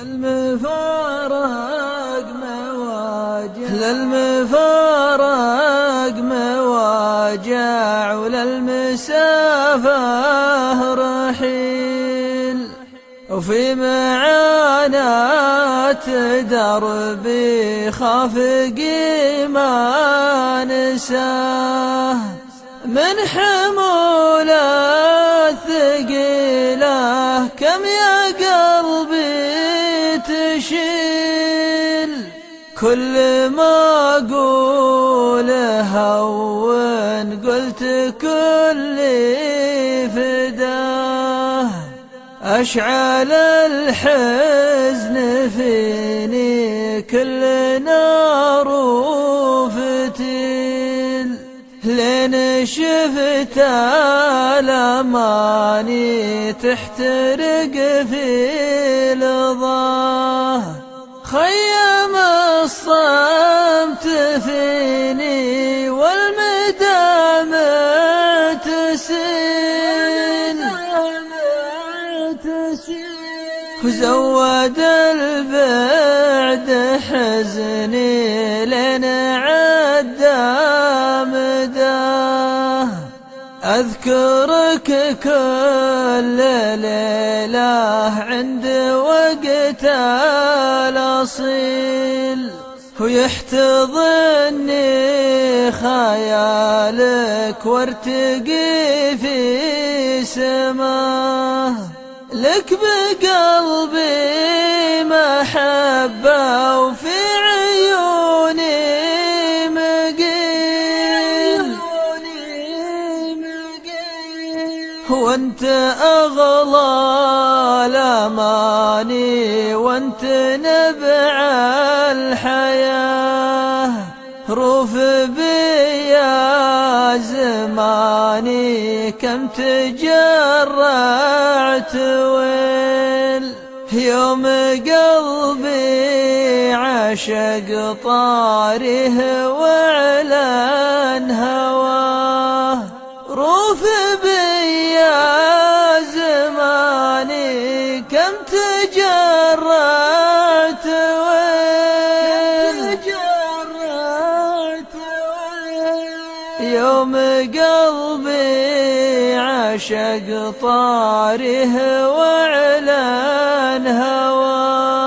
للمفارق مواجع للمفارق مواجع وللمسافة رحيل. وفي معاناة دربي خافقي ما نساه. من حمول الثقيله كم يا كل ما أقول هون قلت كل فداة أشعل الحزن فيني كل نار وفتيل. لين شفت آلأماني تحترق في لظاه خيم الصمت فيني والمدام تسيل وزود البعد حزني لين أذكرك كل ليلة عند وقت الأصيل. ويحتضني خيالك وارتقي في سماه لك بقلبي محبة وفي وانت اغلى الاماني وانت نبع الحياة. روف بي يا زماني كم تجرعت ويل. يوم قلبي عشق طاره وعلن هواه روف بي يا زماني كم تجرعت ويل يوم قلبي عشق طاره وعلن هواه